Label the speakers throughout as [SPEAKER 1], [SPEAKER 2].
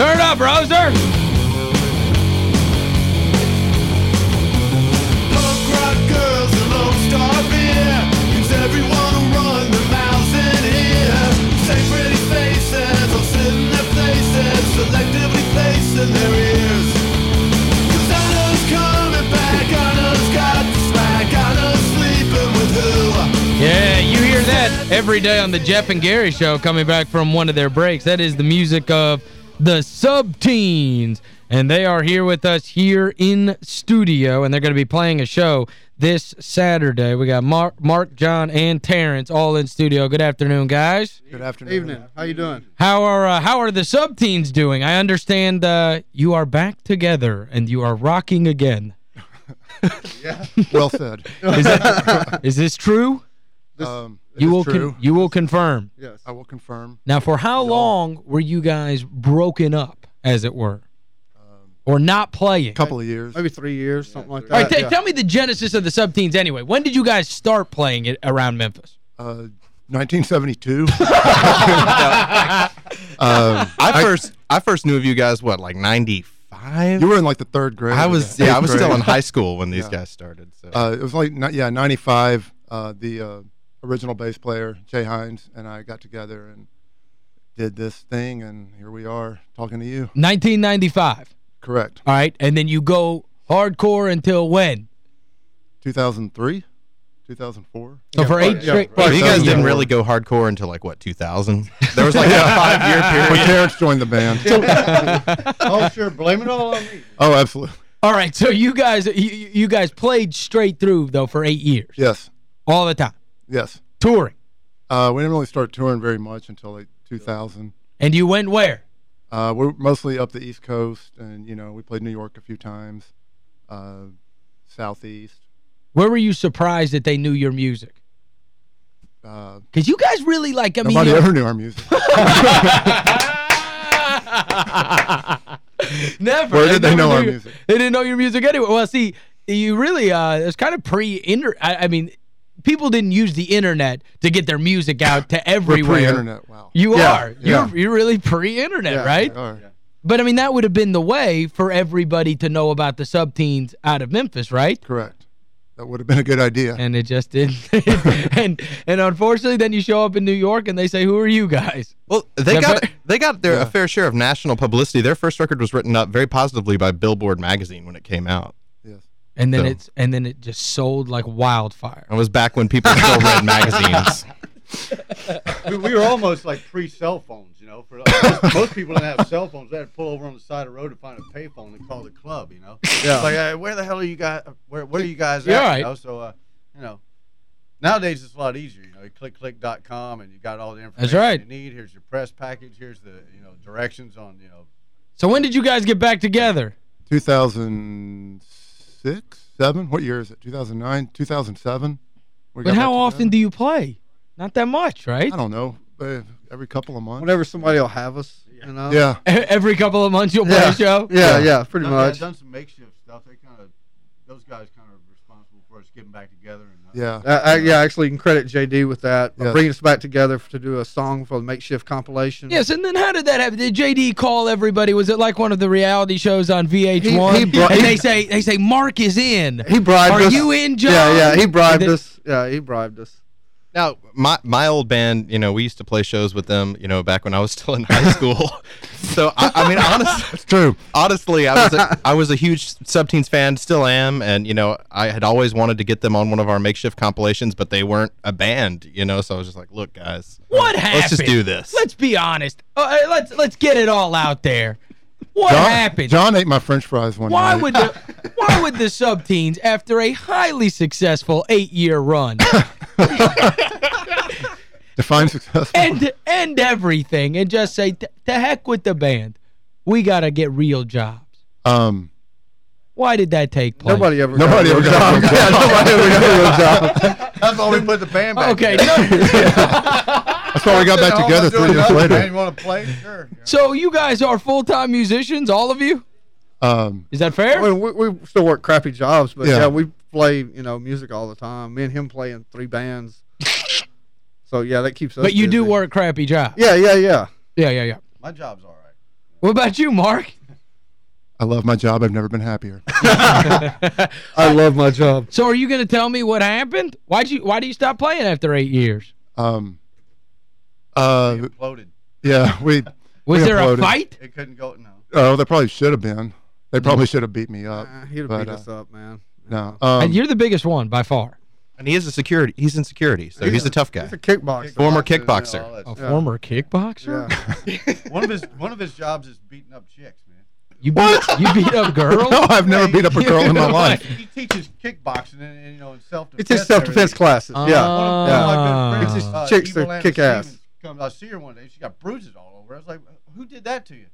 [SPEAKER 1] Turn it up, Roser.
[SPEAKER 2] Punk rock girls and Lone Star beer. 'Cause everyone will run their mouths in here. Say pretty faces all sit in their places, selectively placing their ears. 'Cause I know's coming back, I know's got the smack, I know's sleeping with who.
[SPEAKER 1] Yeah, you hear that every day on the Jeff and Gary show coming back from one of their breaks. That is the music of the Subteens. And they are here with us here in studio, and they're going to be playing a show this Saturday. We got Mark, Mark, John, and Terrence all in studio. Good afternoon, guys.
[SPEAKER 3] Good afternoon.
[SPEAKER 4] Evening. How you doing?
[SPEAKER 1] How are uh, how are the Subteens doing? I understand uh, you are back together, and you are rocking again. Yeah.
[SPEAKER 3] Well said.
[SPEAKER 1] Is, that, is this true?
[SPEAKER 3] Um,
[SPEAKER 1] You will
[SPEAKER 3] true.
[SPEAKER 1] con you will confirm.
[SPEAKER 4] Yes.
[SPEAKER 3] I will confirm.
[SPEAKER 1] Now, for how long were you guys broken up, as it were? Or not playing?
[SPEAKER 3] A couple of years.
[SPEAKER 4] Maybe three years, something like that.
[SPEAKER 1] All right,
[SPEAKER 4] yeah.
[SPEAKER 1] tell me the genesis of the Subteens anyway. When did you guys start playing it around Memphis?
[SPEAKER 3] Uh, 1972. um,
[SPEAKER 5] I first I first knew of you guys what like 95
[SPEAKER 3] you were in like the third grade.
[SPEAKER 5] I was yeah I
[SPEAKER 3] eighth
[SPEAKER 5] was still in high school when these
[SPEAKER 3] Yeah.
[SPEAKER 5] guys started so
[SPEAKER 3] Uh, it was like, yeah, 95. Uh, the uh, original bass player, Jay Hines, and I got together and did this thing, and here we are talking to you.
[SPEAKER 1] 1995.
[SPEAKER 3] Correct.
[SPEAKER 1] All right, and then you go hardcore until when?
[SPEAKER 3] 2003? 2004?
[SPEAKER 1] So for eight
[SPEAKER 4] yeah,
[SPEAKER 1] straight...
[SPEAKER 4] right.
[SPEAKER 5] You guys didn't really go hardcore until like what 2000 there was like a five year period
[SPEAKER 3] When
[SPEAKER 5] period
[SPEAKER 3] Terrence joined the band.
[SPEAKER 4] oh, sure. Blame it all on me.
[SPEAKER 3] oh, absolutely.
[SPEAKER 1] All right, so you guys you, you guys played straight through, though, for eight years.
[SPEAKER 3] Yes.
[SPEAKER 1] All the time.
[SPEAKER 3] Yes.
[SPEAKER 1] Touring.
[SPEAKER 3] Uh, we didn't really start touring very much until like 2000.
[SPEAKER 1] And you went where?
[SPEAKER 3] Uh, we're mostly up the East Coast, and you know we played New York a few times, uh, Southeast.
[SPEAKER 1] Where were you surprised that they knew your music?
[SPEAKER 3] Uh,
[SPEAKER 1] Because you guys really, like, I mean...
[SPEAKER 3] nobody ever knew our music.
[SPEAKER 1] Never.
[SPEAKER 3] Where did they
[SPEAKER 1] never
[SPEAKER 3] know our music?
[SPEAKER 1] They didn't know your music anyway. Well, see, you really, uh, it's kind of pre-inter... I, I mean, people didn't use the internet to get their music out to everywhere.
[SPEAKER 3] pre-internet. Wow.
[SPEAKER 1] You
[SPEAKER 4] Yeah,
[SPEAKER 1] are.
[SPEAKER 3] yeah.
[SPEAKER 1] You're, you're really pre-internet,
[SPEAKER 4] Yeah,
[SPEAKER 1] right?
[SPEAKER 3] We.
[SPEAKER 1] But, I mean, that would have been the way for everybody to know about the subteens out of Memphis, right?
[SPEAKER 3] Correct. That would have been a good idea.
[SPEAKER 1] And it just didn't. and and unfortunately, then you show up in New York and they say, who are you guys?
[SPEAKER 5] well they
[SPEAKER 1] Yeah,
[SPEAKER 5] got
[SPEAKER 1] but-
[SPEAKER 5] they got their
[SPEAKER 3] Yeah.
[SPEAKER 5] a fair share of national publicity their first record was written up very positively by Billboard magazine when it came out
[SPEAKER 3] yes.
[SPEAKER 1] And then
[SPEAKER 5] So-
[SPEAKER 1] it's and then it just sold like wildfire.
[SPEAKER 5] it was back when people still read magazines
[SPEAKER 4] we, we were almost like pre-cell phones, you know. For most, most people didn't have cell phones. They had to pull over on the side of the road to find a payphone and call the club, you know.
[SPEAKER 1] Yeah.
[SPEAKER 4] It's like, uh, where the hell are you guys? Where Where are you guys
[SPEAKER 1] Yeah,
[SPEAKER 4] at?
[SPEAKER 1] right.
[SPEAKER 4] You know? So, uh, you know, nowadays it's a lot easier. You know, you click click.com and you got all the information
[SPEAKER 1] right.
[SPEAKER 4] you need. Here's your press package. Here's the you know directions on you know.
[SPEAKER 1] So when did you guys get back together?
[SPEAKER 3] 2006, seven. What year is it? 2009, 2007. We
[SPEAKER 1] But how often do you play? Not that much, right?
[SPEAKER 3] I don't know. uh, Every couple of months.
[SPEAKER 6] Whenever somebody will have us, you know.
[SPEAKER 3] Yeah.
[SPEAKER 1] Every couple of months you'll play
[SPEAKER 6] Yeah.
[SPEAKER 1] a show?
[SPEAKER 6] Yeah,
[SPEAKER 3] Yeah.
[SPEAKER 6] yeah, pretty
[SPEAKER 4] Done-
[SPEAKER 6] much.
[SPEAKER 4] Done some makeshift stuff. They kind of those guys kind of responsible for us getting back together. And, uh,
[SPEAKER 3] Yeah.
[SPEAKER 6] Uh, I, yeah, actually, you can credit JD with that, uh,
[SPEAKER 3] Yes.
[SPEAKER 6] bringing us back together to do a song for the makeshift compilation.
[SPEAKER 1] Yes, and then how did that happen? Did JD call everybody? Was it like one of the reality shows on VH1?
[SPEAKER 6] He- he
[SPEAKER 1] and they say they say Mark is in.
[SPEAKER 6] he bribed
[SPEAKER 1] Are
[SPEAKER 6] us.
[SPEAKER 1] you in, John?
[SPEAKER 6] Yeah, yeah, he bribed
[SPEAKER 1] then-
[SPEAKER 6] us. Yeah, he bribed us.
[SPEAKER 5] Now, my my old band, you know, we used to play shows with them, you know, back when I was still in high school. so I, I mean, honestly,
[SPEAKER 3] It's true.
[SPEAKER 5] honestly, I was a, I was a huge Subteens fan, still am, and you know, I had always wanted to get them on one of our makeshift compilations, but they weren't a band, you know. So I was just like, look, guys,
[SPEAKER 1] What happened?
[SPEAKER 5] let's just do this.
[SPEAKER 1] Let's be honest. Uh, let's let's get it all out there. What
[SPEAKER 3] John,
[SPEAKER 1] happened?
[SPEAKER 3] John ate my french fries one
[SPEAKER 1] why
[SPEAKER 3] night.
[SPEAKER 1] would the why would the subteens after a highly successful 8-year run
[SPEAKER 3] Define successful.
[SPEAKER 1] end end everything and just say "T- to heck with the band. We got to get real jobs.
[SPEAKER 3] um,
[SPEAKER 1] Why did that take place?
[SPEAKER 6] Nobody ever.
[SPEAKER 3] Nobody
[SPEAKER 6] got a
[SPEAKER 3] ever
[SPEAKER 6] real
[SPEAKER 3] got a
[SPEAKER 6] job. Yeah, nobody ever got a real job.
[SPEAKER 4] That's why we put the band back.
[SPEAKER 1] Okay.
[SPEAKER 4] together.
[SPEAKER 1] no-
[SPEAKER 3] that's why we got back together three years later.
[SPEAKER 4] band. You want to play? Sure.
[SPEAKER 1] so you guys are full-time musicians, all of you?
[SPEAKER 3] Um,
[SPEAKER 1] Is that fair?
[SPEAKER 6] I mean, we, we still work crappy jobs, but
[SPEAKER 3] Yeah.
[SPEAKER 6] yeah. we play you know music all the time. Me and him playing three bands. so yeah, that keeps us.
[SPEAKER 1] but you do
[SPEAKER 6] busy.
[SPEAKER 1] work crappy job.
[SPEAKER 6] Yeah, yeah, yeah.
[SPEAKER 1] Yeah, yeah, yeah.
[SPEAKER 4] My job's all right.
[SPEAKER 1] What about you, Mark?
[SPEAKER 3] I love my job. I've never been happier.
[SPEAKER 6] I love my job.
[SPEAKER 1] So are you going to tell me what happened? Why'd you why do you stop playing after 8 years?
[SPEAKER 3] Um, uh,
[SPEAKER 4] Imploded.
[SPEAKER 3] yeah, we.
[SPEAKER 1] Was
[SPEAKER 3] we
[SPEAKER 1] there a fight?
[SPEAKER 4] It couldn't go. No.
[SPEAKER 3] Oh, they probably should have been. They probably should have beat me up.
[SPEAKER 6] Uh, he'd have
[SPEAKER 3] but,
[SPEAKER 6] beat
[SPEAKER 3] uh,
[SPEAKER 6] us up, man.
[SPEAKER 3] No.
[SPEAKER 1] And
[SPEAKER 3] Um,
[SPEAKER 1] you're the biggest one by far.
[SPEAKER 5] And he is a security. He's in security, so he's a tough guy.
[SPEAKER 6] He's a kickboxer.
[SPEAKER 5] Former kickboxer.
[SPEAKER 4] all that
[SPEAKER 1] A
[SPEAKER 4] stuff.
[SPEAKER 1] former kickboxer?
[SPEAKER 6] Yeah.
[SPEAKER 4] one of his one of his jobs is beating up chicks, man.
[SPEAKER 1] You beat you beat up girls?
[SPEAKER 3] no, I've never beat up a girl in my life.
[SPEAKER 4] He teaches kickboxing and, and you know and self
[SPEAKER 6] It's
[SPEAKER 4] defense.
[SPEAKER 6] his self-defense classes.
[SPEAKER 1] Uh,
[SPEAKER 6] yeah.
[SPEAKER 4] One
[SPEAKER 6] Yeah.
[SPEAKER 4] one of my good friends,
[SPEAKER 6] It's just
[SPEAKER 4] uh,
[SPEAKER 6] chicks
[SPEAKER 4] Evil
[SPEAKER 6] that kick ass.
[SPEAKER 4] Stevens Comes, I see her one day. She got bruises all over. I was like, "Who did that to you?"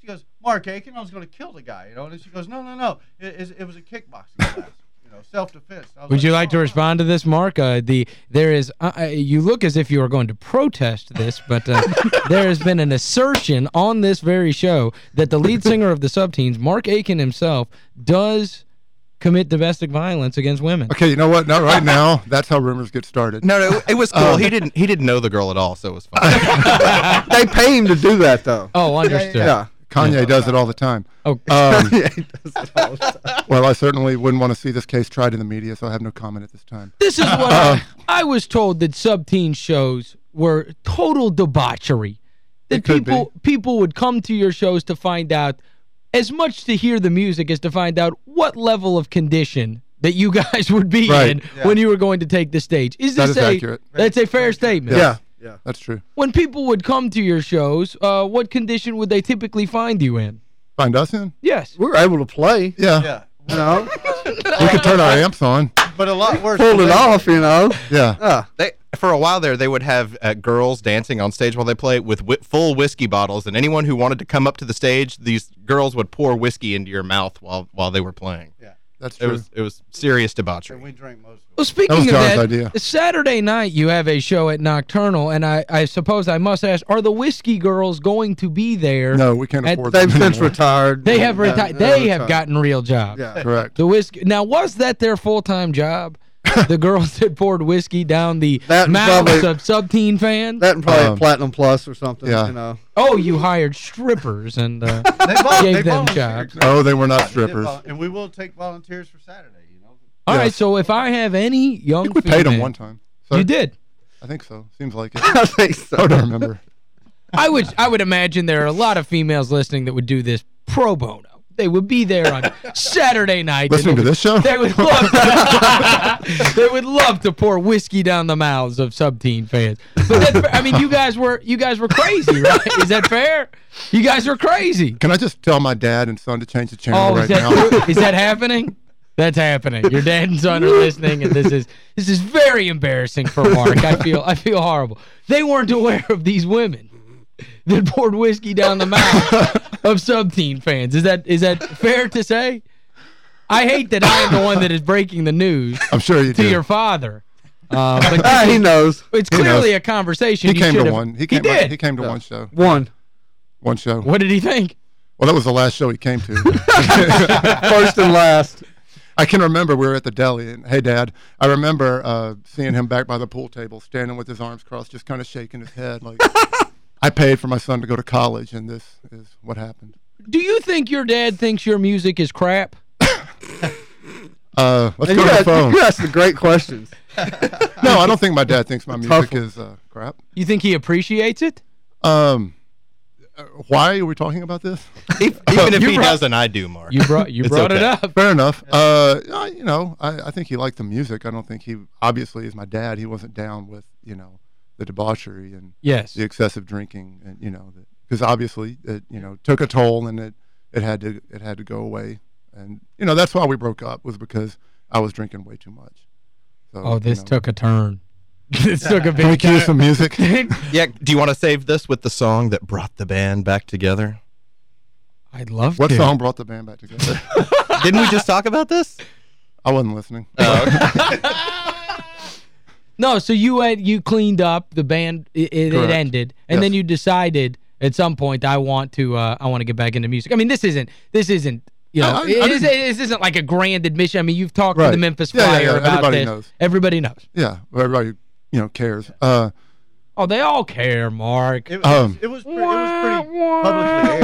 [SPEAKER 4] She goes, "Mark Akin. I was going to kill the guy." You know, and she goes, "No, no, no. It, it, it was a kickboxing class. You know, self defense."
[SPEAKER 1] Would you like to
[SPEAKER 4] "Oh,
[SPEAKER 1] respond to this, Mark? Uh, the there is uh, uh, you look as if you are going to protest this, but uh, there has been an assertion on this very show that the lead singer of the Subteens, Mark Akin himself, does commit domestic violence against women.
[SPEAKER 3] okay, you know what? Not right now. That's how rumors get started.
[SPEAKER 5] No, no, it was cool. he didn't he didn't know the girl at all, so it was fine.
[SPEAKER 6] they pay him to do that, though.
[SPEAKER 1] Oh, understood.
[SPEAKER 6] Yeah.
[SPEAKER 3] Kanye does it all the time.
[SPEAKER 1] Oh,
[SPEAKER 3] Um,
[SPEAKER 6] yeah, does it all the time.
[SPEAKER 3] well, I certainly wouldn't want to see this case tried in the media, so I have no comment at this time.
[SPEAKER 1] this is what I, I was told that Subteen shows were total debauchery. That
[SPEAKER 3] It could
[SPEAKER 1] people people would come to your shows to find out as much to hear the music as to find out what level of condition that you guys would be
[SPEAKER 3] Right.
[SPEAKER 1] in when you were going to take the stage. Is
[SPEAKER 3] That
[SPEAKER 1] this
[SPEAKER 3] is
[SPEAKER 1] a
[SPEAKER 3] accurate.
[SPEAKER 1] That's a fair statement.
[SPEAKER 6] Yeah. Yeah.
[SPEAKER 3] That's true.
[SPEAKER 1] When people would come to your shows, uh, what condition would they typically find you in?
[SPEAKER 3] Find us in?
[SPEAKER 1] Yes.
[SPEAKER 6] We were able to play,
[SPEAKER 3] Yeah.
[SPEAKER 4] Yeah,
[SPEAKER 6] you know.
[SPEAKER 3] We could turn our amps on.
[SPEAKER 4] but a lot worse.
[SPEAKER 6] Pulled it
[SPEAKER 4] them.
[SPEAKER 6] off, you know.
[SPEAKER 3] Yeah.
[SPEAKER 6] Yeah.
[SPEAKER 5] They for a while there, they would have uh, girls dancing on stage while they play with whi full whiskey bottles, and anyone who wanted to come up to the stage, these girls would pour whiskey into your mouth while while they were playing.
[SPEAKER 4] Yeah,
[SPEAKER 3] That's
[SPEAKER 5] It
[SPEAKER 3] true.
[SPEAKER 5] was it was serious
[SPEAKER 4] and
[SPEAKER 5] debauchery.
[SPEAKER 4] we drank most of
[SPEAKER 1] Well, speaking
[SPEAKER 3] was
[SPEAKER 1] of
[SPEAKER 3] John's
[SPEAKER 1] that,
[SPEAKER 3] idea.
[SPEAKER 1] Saturday night you have a show at Nocturnal, and I, I suppose I must ask, are the Whiskey Girls going to be there?
[SPEAKER 3] no, we can't
[SPEAKER 1] At-
[SPEAKER 3] afford
[SPEAKER 6] They've since
[SPEAKER 3] anymore.
[SPEAKER 6] retired.
[SPEAKER 1] They have
[SPEAKER 6] Yeah,
[SPEAKER 1] retired.
[SPEAKER 6] they're
[SPEAKER 1] They have
[SPEAKER 6] retired.
[SPEAKER 1] gotten real jobs.
[SPEAKER 6] Yeah.
[SPEAKER 3] Correct.
[SPEAKER 1] The whiskey. Now, was that their full-time job? the girls that poured whiskey down the
[SPEAKER 6] That
[SPEAKER 1] mouths
[SPEAKER 6] probably-
[SPEAKER 1] of sub-teen fans?
[SPEAKER 6] That and probably
[SPEAKER 3] Um,
[SPEAKER 6] Platinum Plus or something,
[SPEAKER 3] yeah.
[SPEAKER 6] you know.
[SPEAKER 1] oh, you hired strippers and uh,
[SPEAKER 4] They vol-
[SPEAKER 1] gave
[SPEAKER 4] they
[SPEAKER 1] them
[SPEAKER 4] volunteered.
[SPEAKER 1] jobs.
[SPEAKER 3] Oh, they were not strippers.
[SPEAKER 4] and we will take volunteers for Saturday. You know.
[SPEAKER 1] All right,
[SPEAKER 3] Yes.
[SPEAKER 1] so if I have any
[SPEAKER 3] I
[SPEAKER 1] young
[SPEAKER 3] think we paid them one time. So
[SPEAKER 1] You did.
[SPEAKER 3] I think so. Seems like it.
[SPEAKER 6] I think so.
[SPEAKER 3] I don't remember.
[SPEAKER 1] I would I would imagine there are a lot of females listening that would do this pro bono. They would be there on Saturday night.
[SPEAKER 3] Listening
[SPEAKER 1] they
[SPEAKER 3] to
[SPEAKER 1] would-
[SPEAKER 3] this show?
[SPEAKER 1] They would love to, they would love to pour whiskey down the mouths of sub-teen fans. But that's, I mean, you guys were you guys were crazy, right? Is that fair? You guys were crazy.
[SPEAKER 3] Can I just tell my dad and son to change the channel
[SPEAKER 1] Oh,
[SPEAKER 3] right
[SPEAKER 1] is that
[SPEAKER 3] now?
[SPEAKER 1] Is that happening? That's happening. Your dad and son are listening, and this is this is very embarrassing for Mark. I feel I feel horrible. They weren't aware of these women that poured whiskey down the mouth of sub-teen fans. Is that is that fair to say? I hate that I am the one that is breaking the news
[SPEAKER 3] I'm sure you
[SPEAKER 1] to
[SPEAKER 3] do.
[SPEAKER 1] your father. Uh, but
[SPEAKER 6] Ah, he knows.
[SPEAKER 1] it's
[SPEAKER 3] He
[SPEAKER 1] clearly
[SPEAKER 3] knows.
[SPEAKER 1] a conversation
[SPEAKER 3] he came to one. He came.
[SPEAKER 1] did.
[SPEAKER 3] He came to one show.
[SPEAKER 6] One.
[SPEAKER 3] One show.
[SPEAKER 1] What did he think?
[SPEAKER 3] Well, that was the last show he came to.
[SPEAKER 6] First and last.
[SPEAKER 3] I can remember we were at the deli, and hey, Dad, I remember uh, seeing him back by the pool table, standing with his arms crossed, just kind of shaking his head, like, I paid for my son to go to college, and this is what happened.
[SPEAKER 1] Do you think your dad thinks your music is crap?
[SPEAKER 3] Uh, let's
[SPEAKER 6] And
[SPEAKER 3] go
[SPEAKER 6] you,
[SPEAKER 3] to the
[SPEAKER 6] asked,
[SPEAKER 3] phone.
[SPEAKER 6] you asked the great questions.
[SPEAKER 3] No, I don't think my dad thinks my music
[SPEAKER 6] one.
[SPEAKER 3] is uh, crap.
[SPEAKER 1] You think he appreciates it?
[SPEAKER 3] Um, uh, why are we talking about this?
[SPEAKER 5] If- Even if he
[SPEAKER 1] brought-
[SPEAKER 5] doesn't, I do, Mark.
[SPEAKER 1] You brought you
[SPEAKER 3] It's
[SPEAKER 1] brought it up.
[SPEAKER 3] Fair enough. Uh, you know, I, I think he liked the music. I don't think he obviously is my dad. He wasn't down with you know the debauchery and
[SPEAKER 1] Yes.
[SPEAKER 3] the excessive drinking, and you know, because obviously it you know took a toll, and it it had to it had to go away, and you know that's why we broke up was because I was drinking way too much. So,
[SPEAKER 1] Oh, this
[SPEAKER 3] you know.
[SPEAKER 1] took a turn. this took a
[SPEAKER 3] Can we
[SPEAKER 1] big
[SPEAKER 3] cue
[SPEAKER 1] turn.
[SPEAKER 3] some music?
[SPEAKER 5] yeah, do you want to save this with the song that brought the band back together?
[SPEAKER 1] I'd love
[SPEAKER 3] what
[SPEAKER 1] to.
[SPEAKER 3] What song brought the band back together?
[SPEAKER 5] Didn't we just talk about this?
[SPEAKER 3] I wasn't listening.
[SPEAKER 1] Oh, No, so you had you cleaned up the band it, it, it ended and then you decided at some point I want to uh I want to get back into music. I mean, this isn't this isn't you know,
[SPEAKER 3] I- I-
[SPEAKER 1] it-
[SPEAKER 3] I
[SPEAKER 1] this,
[SPEAKER 3] didn't-
[SPEAKER 1] this isn't like a grand admission. I mean, you've talked to the Memphis
[SPEAKER 3] Yeah, yeah,
[SPEAKER 1] Flyer
[SPEAKER 3] yeah.
[SPEAKER 1] about
[SPEAKER 3] Everybody
[SPEAKER 1] this.
[SPEAKER 3] knows.
[SPEAKER 1] Everybody knows.
[SPEAKER 3] yeah, everybody you know cares. Uh,
[SPEAKER 1] Oh, they all care, Mark.
[SPEAKER 4] It, it
[SPEAKER 3] Um,
[SPEAKER 4] was, it was, pre- it was pretty publicly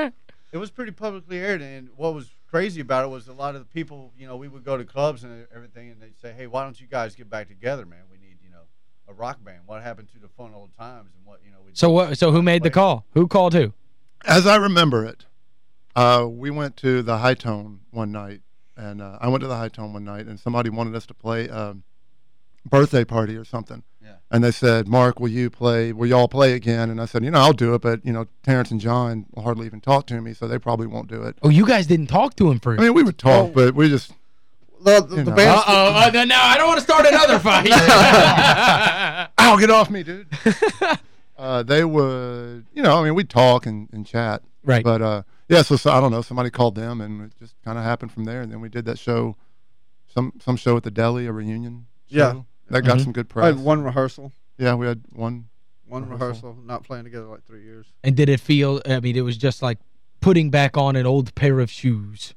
[SPEAKER 4] aired. It was pretty publicly aired, and what was crazy about it was a lot of the people, you know, we would go to clubs and everything, and they'd say, "Hey, why don't you guys get back together, man? We need, you know, a rock band. What happened to the fun old times and what, you know?" We
[SPEAKER 1] So what? So who made the call? Who called who?
[SPEAKER 3] As I remember it, uh, we went to the Hi-Tone one night, and uh, I went to the Hi-Tone one night, and somebody wanted us to play um, birthday party or something.
[SPEAKER 4] Yeah.
[SPEAKER 3] And they said, "Mark, will you play? Will y'all play again?" And I said, "You know, I'll do it, but you know, Terrence and John hardly even talk to me, so they probably won't do it."
[SPEAKER 1] Oh, you guys didn't talk to him for.
[SPEAKER 3] I mean, we would talk,
[SPEAKER 6] Oh.
[SPEAKER 3] but we just
[SPEAKER 6] The, the, the
[SPEAKER 3] know.
[SPEAKER 6] band's
[SPEAKER 1] Uh-oh. Uh, no, I don't want to start another fight.
[SPEAKER 3] ow, get off me, dude. uh, they would, you know, I mean, we'd talk and, and chat.
[SPEAKER 1] Right.
[SPEAKER 3] But uh, yeah, so, so I don't know. Somebody called them, and it just kind of happened from there. And then we did that show, some some show at the deli, a reunion. Show.
[SPEAKER 6] Yeah.
[SPEAKER 3] That got
[SPEAKER 1] Mhm.
[SPEAKER 3] some good press.
[SPEAKER 6] I had one rehearsal.
[SPEAKER 3] Yeah, we had one.
[SPEAKER 6] One
[SPEAKER 3] Rehearsal.
[SPEAKER 6] rehearsal. Not playing together like three years.
[SPEAKER 1] and did it feel, I mean, it was just like putting back on an old pair of shoes.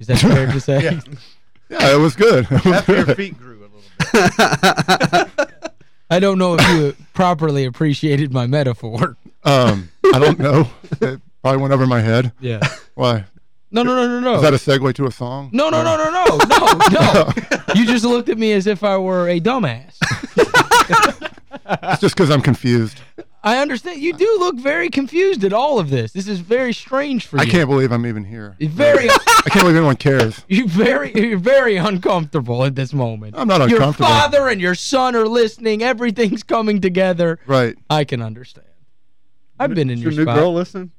[SPEAKER 1] Is that fair to say?
[SPEAKER 4] Yeah.
[SPEAKER 3] Yeah, it was good. It was
[SPEAKER 4] After your feet grew a little bit.
[SPEAKER 1] I don't know if you properly appreciated my metaphor.
[SPEAKER 3] Um, I don't know. It probably went over my head.
[SPEAKER 1] Yeah.
[SPEAKER 3] Why?
[SPEAKER 1] No, no, no, no, no.
[SPEAKER 3] Is that a segue to a song?
[SPEAKER 1] no, no, no, no, no, no, no. You just looked at me as if I were a dumbass.
[SPEAKER 3] It's just because I'm confused.
[SPEAKER 1] I understand. You do look very confused at all of this. This is very strange for you.
[SPEAKER 3] I can't believe I'm even here.
[SPEAKER 1] It's very,
[SPEAKER 3] I can't believe anyone cares.
[SPEAKER 1] you very, you're very uncomfortable at this moment.
[SPEAKER 3] I'm not uncomfortable.
[SPEAKER 1] Your father and your son are listening. Everything's coming together.
[SPEAKER 3] Right.
[SPEAKER 1] I can understand. I've been in
[SPEAKER 6] Is
[SPEAKER 1] your,
[SPEAKER 6] your new
[SPEAKER 1] spot.
[SPEAKER 6] girl listening?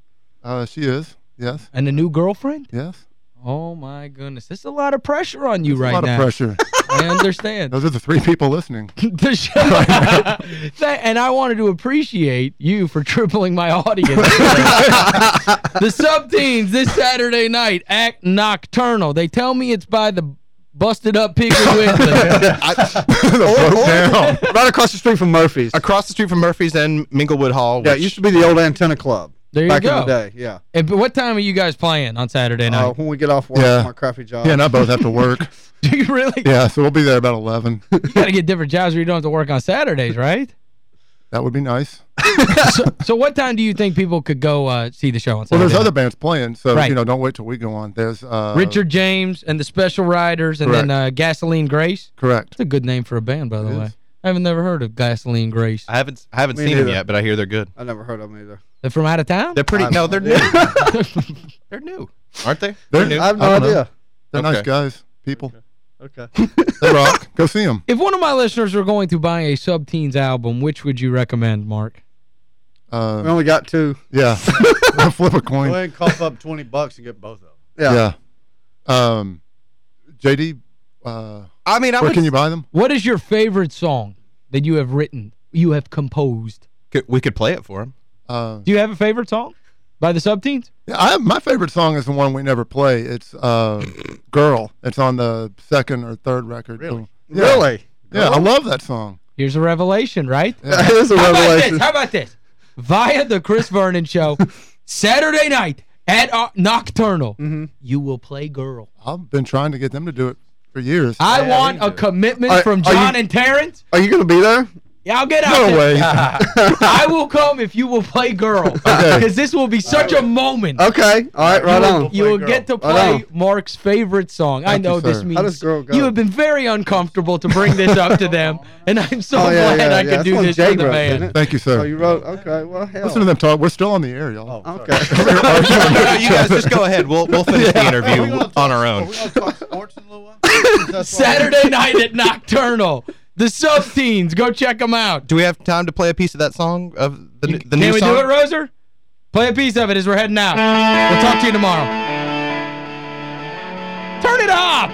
[SPEAKER 3] Uh, she is. Yes.
[SPEAKER 1] And a new girlfriend?
[SPEAKER 3] Yes.
[SPEAKER 1] Oh my goodness. There's a lot of pressure on you
[SPEAKER 3] There's
[SPEAKER 1] right now.
[SPEAKER 3] a lot
[SPEAKER 1] now.
[SPEAKER 3] of pressure.
[SPEAKER 1] I understand.
[SPEAKER 3] Those are the three people listening.
[SPEAKER 1] the show. Th- and I wanted to appreciate you for tripling my audience. the sub-teens this Saturday night, Act Nocturnal. They tell me it's by the busted up Piggly Wiggly.
[SPEAKER 3] Broke down.
[SPEAKER 6] right across the street from Murphy's.
[SPEAKER 5] Across the street from Murphy's and Minglewood Hall.
[SPEAKER 6] Yeah, it used to be the old antenna club.
[SPEAKER 1] There you
[SPEAKER 6] back
[SPEAKER 1] go.
[SPEAKER 6] in the day. Yeah.
[SPEAKER 1] And, but what time are you guys playing on Saturday
[SPEAKER 6] Uh,
[SPEAKER 1] night?
[SPEAKER 6] when we get off work
[SPEAKER 3] Yeah.
[SPEAKER 6] from our crappy job.
[SPEAKER 3] Yeah, and I both have to work.
[SPEAKER 1] Do you really?
[SPEAKER 3] Yeah, so we'll be there about 11.
[SPEAKER 1] You got to get different jobs where you don't have to work on Saturdays, right?
[SPEAKER 3] That would be nice.
[SPEAKER 1] so, so what time do you think people could go uh, see the show on Saturday?
[SPEAKER 3] Well,
[SPEAKER 1] there's
[SPEAKER 3] other bands playing, so,
[SPEAKER 1] Right.
[SPEAKER 3] you know, don't wait till we go on. There's uh,
[SPEAKER 1] Richard James and the Special Riders and then uh, Gasoline Grace.
[SPEAKER 3] Correct.
[SPEAKER 1] It's a good name for a band, by the
[SPEAKER 3] It
[SPEAKER 1] way.
[SPEAKER 3] Is.
[SPEAKER 1] I haven't never heard of Gasoline Grace.
[SPEAKER 5] I haven't I haven't
[SPEAKER 6] Me
[SPEAKER 5] seen them yet, but I hear they're good.
[SPEAKER 6] I've never heard of them either.
[SPEAKER 1] They're from out of town?
[SPEAKER 5] They're pretty.
[SPEAKER 6] I-
[SPEAKER 5] no, they're new. they're new, aren't they?
[SPEAKER 3] They're-
[SPEAKER 5] new.
[SPEAKER 6] I have no
[SPEAKER 3] I don't know.
[SPEAKER 6] idea.
[SPEAKER 3] They're nice
[SPEAKER 5] Okay.
[SPEAKER 3] guys, people.
[SPEAKER 6] Okay.
[SPEAKER 3] They rock. Go see them.
[SPEAKER 1] If one of my listeners were going to buy a Sub-Teens album, which would you recommend, Mark?
[SPEAKER 6] we
[SPEAKER 3] Uh,
[SPEAKER 6] only got two.
[SPEAKER 3] yeah. We'll flip a coin.
[SPEAKER 4] Go
[SPEAKER 3] coin.
[SPEAKER 4] ahead and cough up 20 bucks and get both of them.
[SPEAKER 6] Yeah.
[SPEAKER 3] Yeah. Um, JD, uh,
[SPEAKER 5] I mean, I
[SPEAKER 3] where
[SPEAKER 5] would.
[SPEAKER 3] can you buy them?
[SPEAKER 1] What is your favorite song that you have written, you have composed?
[SPEAKER 5] could- we could play it for him.
[SPEAKER 3] Uh,
[SPEAKER 1] Do you have a favorite song by the Sub-Teens?
[SPEAKER 3] yeah, I, my favorite song is the one we never play. It's uh, "Girl." It's on the second or third record.
[SPEAKER 4] Really?
[SPEAKER 3] Yeah.
[SPEAKER 6] Really?
[SPEAKER 3] Yeah, I love that song.
[SPEAKER 1] Here's a revelation, right? Yeah.
[SPEAKER 6] That is a
[SPEAKER 1] How about
[SPEAKER 6] revelation.
[SPEAKER 1] this? How about this? Via the Chris Vernon Show, Saturday night at uh, Nocturnal, you will play Girl.
[SPEAKER 3] I've been trying to get them to do it for years.
[SPEAKER 1] I
[SPEAKER 4] Yeah,
[SPEAKER 1] want a commitment
[SPEAKER 6] Are-
[SPEAKER 1] from
[SPEAKER 6] are you-
[SPEAKER 1] John and Terrence.
[SPEAKER 6] Are you going to be there?
[SPEAKER 1] Yeah, I'll get out
[SPEAKER 3] No
[SPEAKER 1] there.
[SPEAKER 3] way.
[SPEAKER 1] I will come if you will play Girl. Because this will be such a moment.
[SPEAKER 6] Okay. All right, right
[SPEAKER 1] you will,
[SPEAKER 6] on.
[SPEAKER 1] you will
[SPEAKER 4] Play
[SPEAKER 1] get to play
[SPEAKER 6] on.
[SPEAKER 1] Mark's favorite song. I
[SPEAKER 3] Thank you,
[SPEAKER 1] know this means
[SPEAKER 6] How does Girl go?
[SPEAKER 1] you have been very uncomfortable to bring this up to them, and I'm so
[SPEAKER 6] Oh, yeah,
[SPEAKER 1] glad
[SPEAKER 6] yeah,
[SPEAKER 1] I
[SPEAKER 6] yeah.
[SPEAKER 1] could do this
[SPEAKER 6] Jay
[SPEAKER 1] for the
[SPEAKER 6] wrote,
[SPEAKER 1] band.
[SPEAKER 3] Thank you, sir.
[SPEAKER 6] Oh, you wrote? Okay. Well, hell.
[SPEAKER 3] Listen to them talk. We're still on the air, y'all.
[SPEAKER 4] Oh, oh
[SPEAKER 6] Okay.
[SPEAKER 5] no, you guys just go ahead. We'll we'll finish the interview
[SPEAKER 4] gonna
[SPEAKER 5] on our
[SPEAKER 4] Are
[SPEAKER 5] own.
[SPEAKER 1] Saturday night at Nocturnal. The Sub-Teens. Go check them out.
[SPEAKER 5] Do we have time to play a piece of that song of the
[SPEAKER 1] You-
[SPEAKER 5] the
[SPEAKER 1] Can
[SPEAKER 5] new
[SPEAKER 1] we
[SPEAKER 5] song?
[SPEAKER 1] do it, Roser? Play a piece of it as we're heading out. We'll talk to you tomorrow. Turn it up!